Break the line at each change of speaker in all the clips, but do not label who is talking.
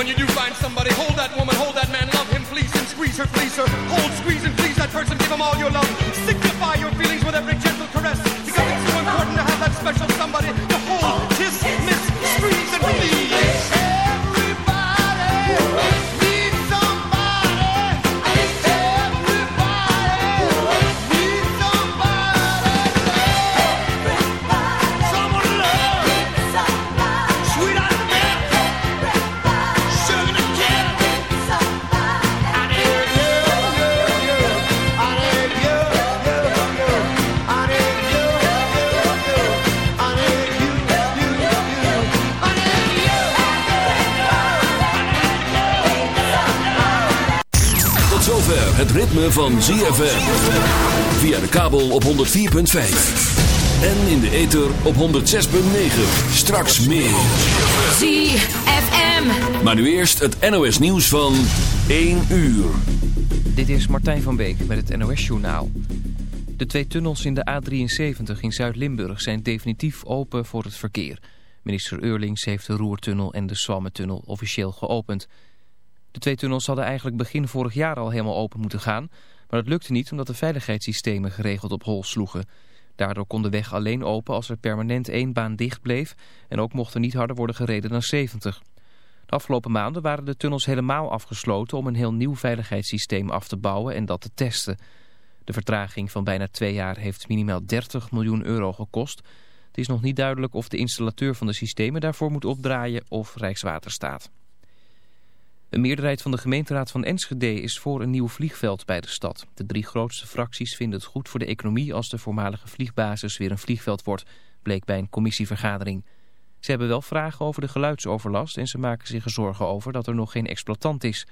when you do find somebody, hold that woman, hold that man, love him, please and squeeze her, please her. Hold, squeeze and please that person, give him all your love. Signify
van ZFM. Via de kabel op 104.5. En in de ether op 106.9. Straks meer.
ZFM.
Maar nu eerst het NOS nieuws van 1 uur.
Dit is Martijn van Beek met het NOS Journaal. De twee tunnels in de A73 in Zuid-Limburg zijn definitief open voor het verkeer. Minister Eurlings heeft de Roertunnel en de Swammetunnel officieel geopend... De twee tunnels hadden eigenlijk begin vorig jaar al helemaal open moeten gaan. Maar dat lukte niet omdat de veiligheidssystemen geregeld op hol sloegen. Daardoor kon de weg alleen open als er permanent één baan dicht bleef. En ook mocht er niet harder worden gereden dan 70. De afgelopen maanden waren de tunnels helemaal afgesloten om een heel nieuw veiligheidssysteem af te bouwen en dat te testen. De vertraging van bijna twee jaar heeft minimaal 30 miljoen euro gekost. Het is nog niet duidelijk of de installateur van de systemen daarvoor moet opdraaien of Rijkswaterstaat. Een meerderheid van de gemeenteraad van Enschede is voor een nieuw vliegveld bij de stad. De drie grootste fracties vinden het goed voor de economie als de voormalige vliegbasis weer een vliegveld wordt, bleek bij een commissievergadering. Ze hebben wel vragen over de geluidsoverlast en ze maken zich er zorgen over dat er nog geen exploitant is.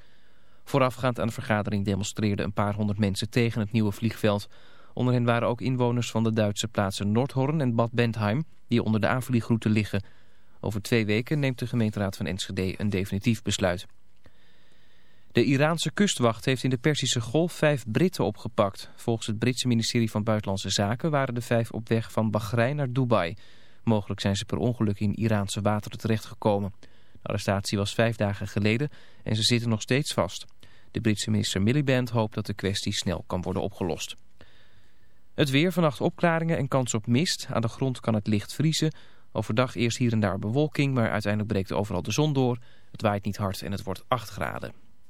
Voorafgaand aan de vergadering demonstreerden een paar honderd mensen tegen het nieuwe vliegveld. Onder hen waren ook inwoners van de Duitse plaatsen Noordhorn en Bad Bentheim, die onder de aanvliegroute liggen. Over twee weken neemt de gemeenteraad van Enschede een definitief besluit. De Iraanse kustwacht heeft in de Perzische Golf vijf Britten opgepakt. Volgens het Britse ministerie van Buitenlandse Zaken waren de vijf op weg van Bahrein naar Dubai. Mogelijk zijn ze per ongeluk in Iraanse wateren terechtgekomen. De arrestatie was vijf dagen geleden en ze zitten nog steeds vast. De Britse minister Miliband hoopt dat de kwestie snel kan worden opgelost. Het weer, vannacht opklaringen en kans op mist. Aan de grond kan het licht vriezen. Overdag eerst hier en daar bewolking, maar uiteindelijk breekt overal de zon door. Het waait niet hard en het wordt 8 graden.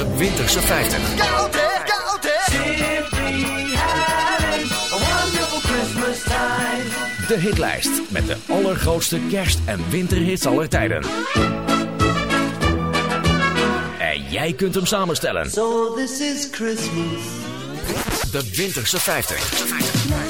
de Winterse 50. De hitlijst met de allergrootste kerst- en winterhits aller tijden. En jij kunt hem samenstellen.
So this is Christmas.
De Winterse 50.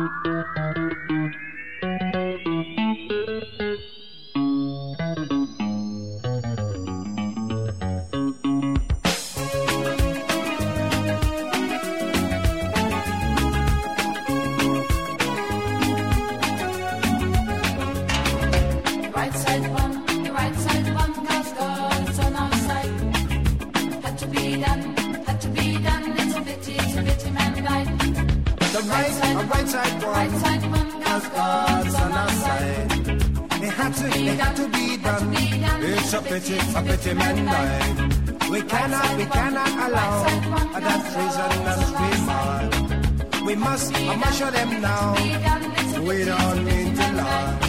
politics are pretty mankind. We cannot, we cannot allow that treasonous remark. We must measure them now. We don't need to lie.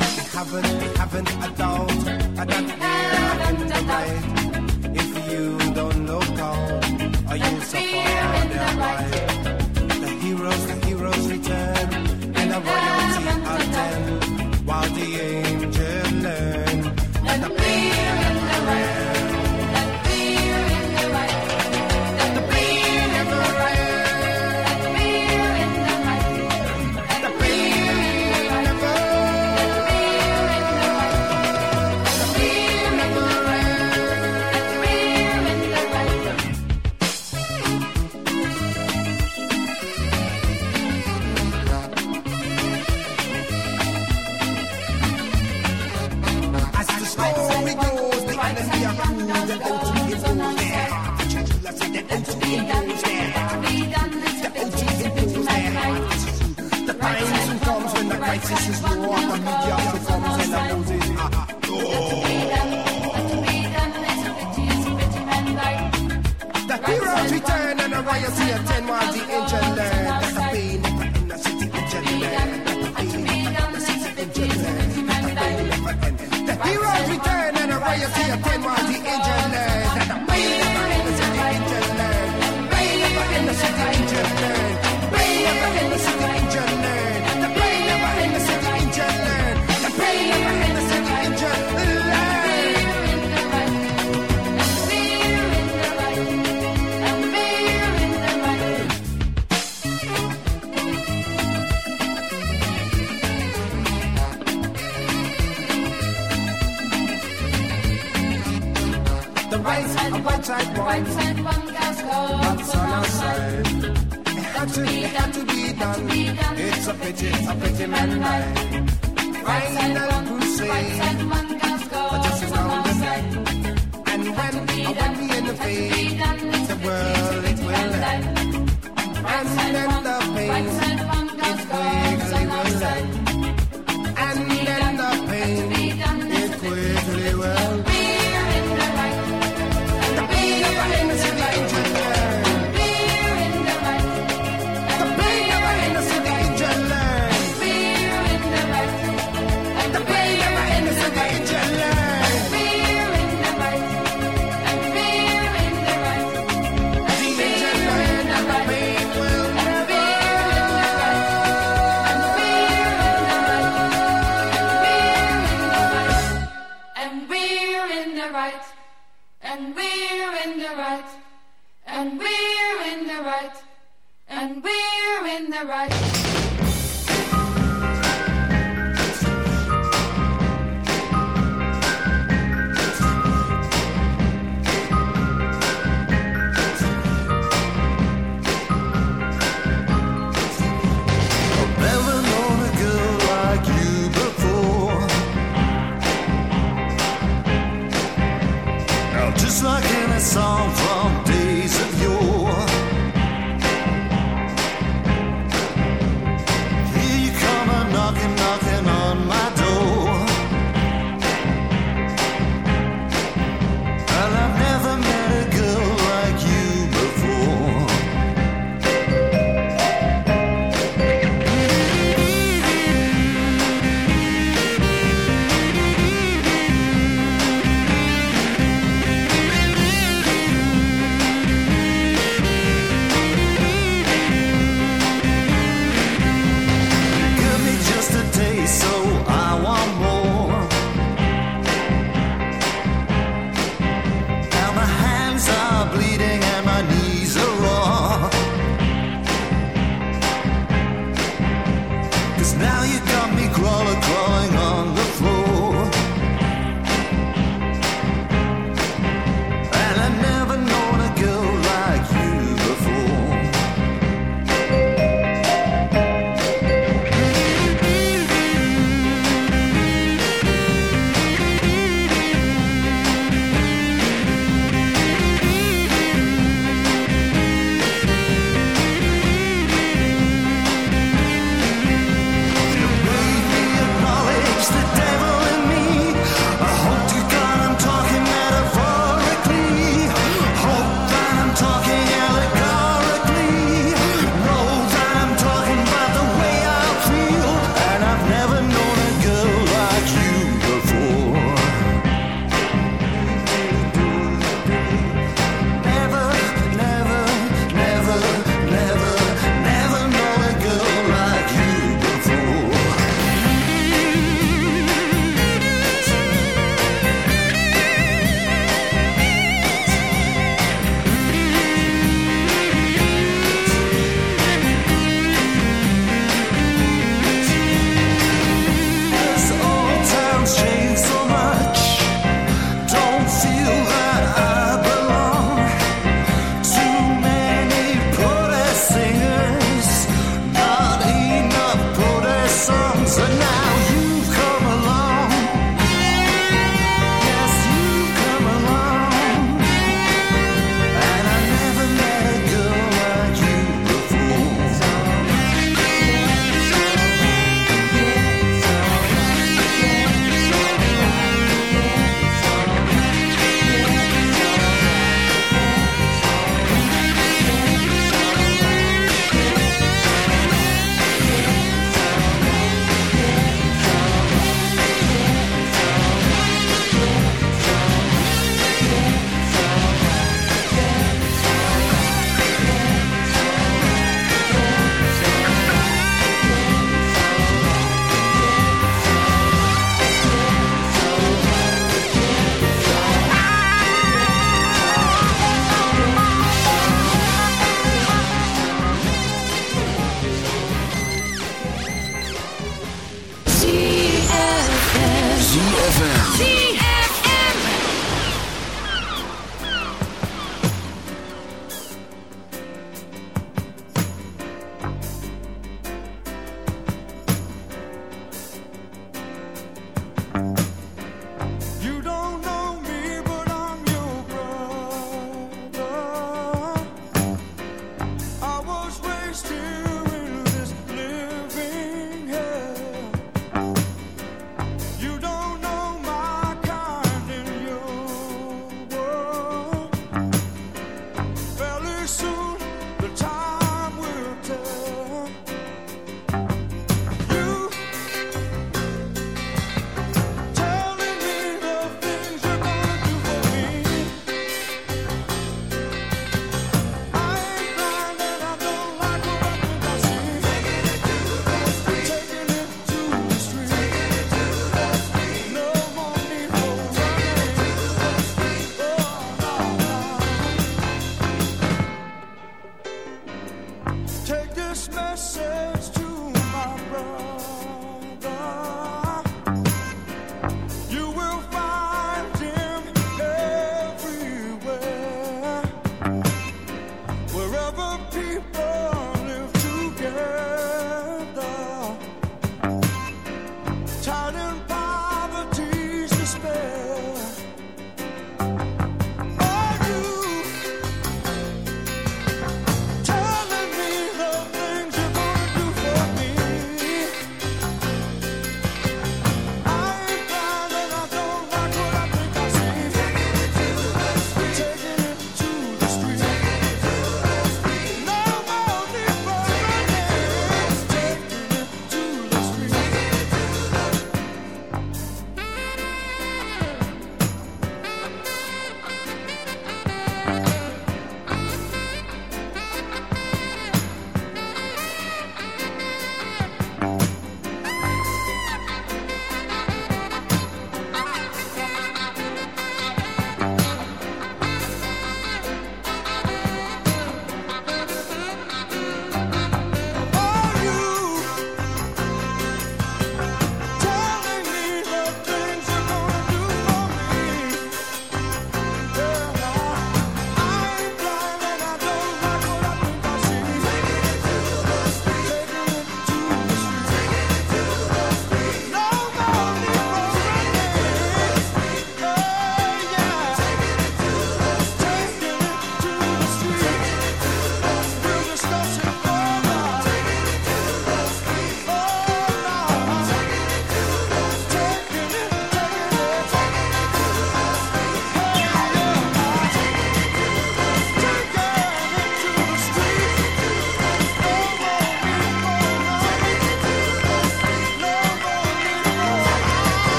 We haven't, we haven't a doubt that we are in the right. If you don't look out, are you so far on their right? The heroes, the heroes return and the
royal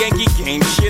Yankee game.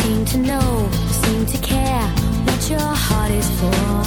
seem to know, seem to care what your heart is for.